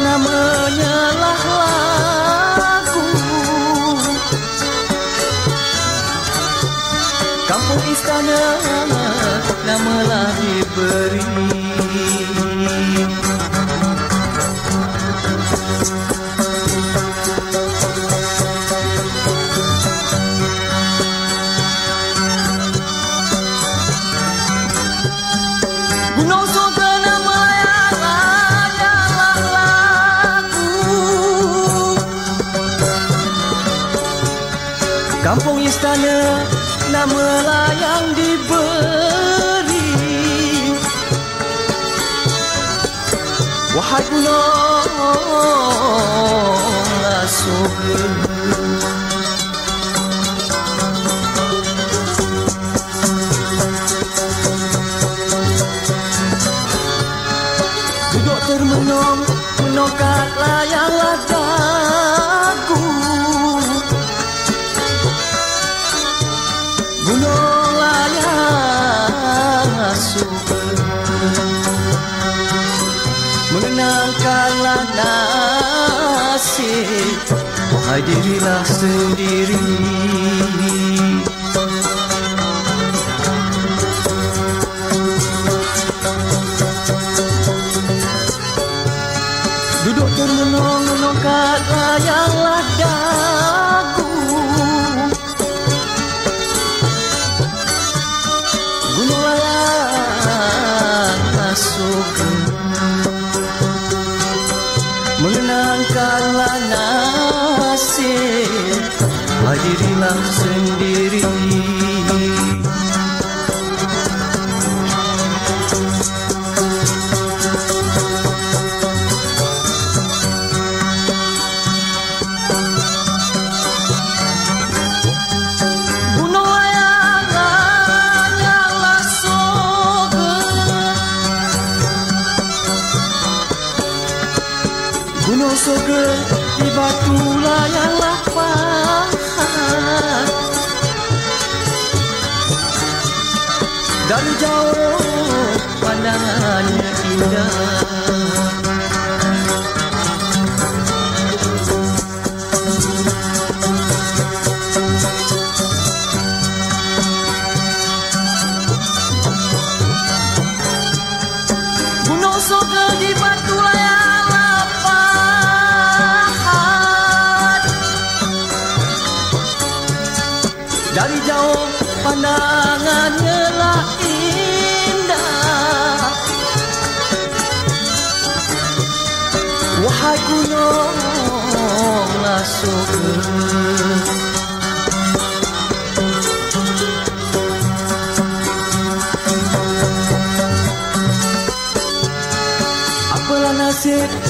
namanya lah lagu. Kampung istana namalah diberi Kampung istana nama yang diberi. Wahai gunung surga Duduk termenung Menongkat layang ladaku Mengenangkanlah nasib Wahai dirilah sendiri Hadirilah sendiri. Gunung layang surga di batu layanglah pahat Dari jauh pandangannya indah. Gunung surga di batu Dari jauh pandangannya lah indah. Wahai gunung surga Apalah nasib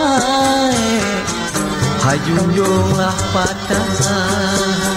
Hajunjunglah patah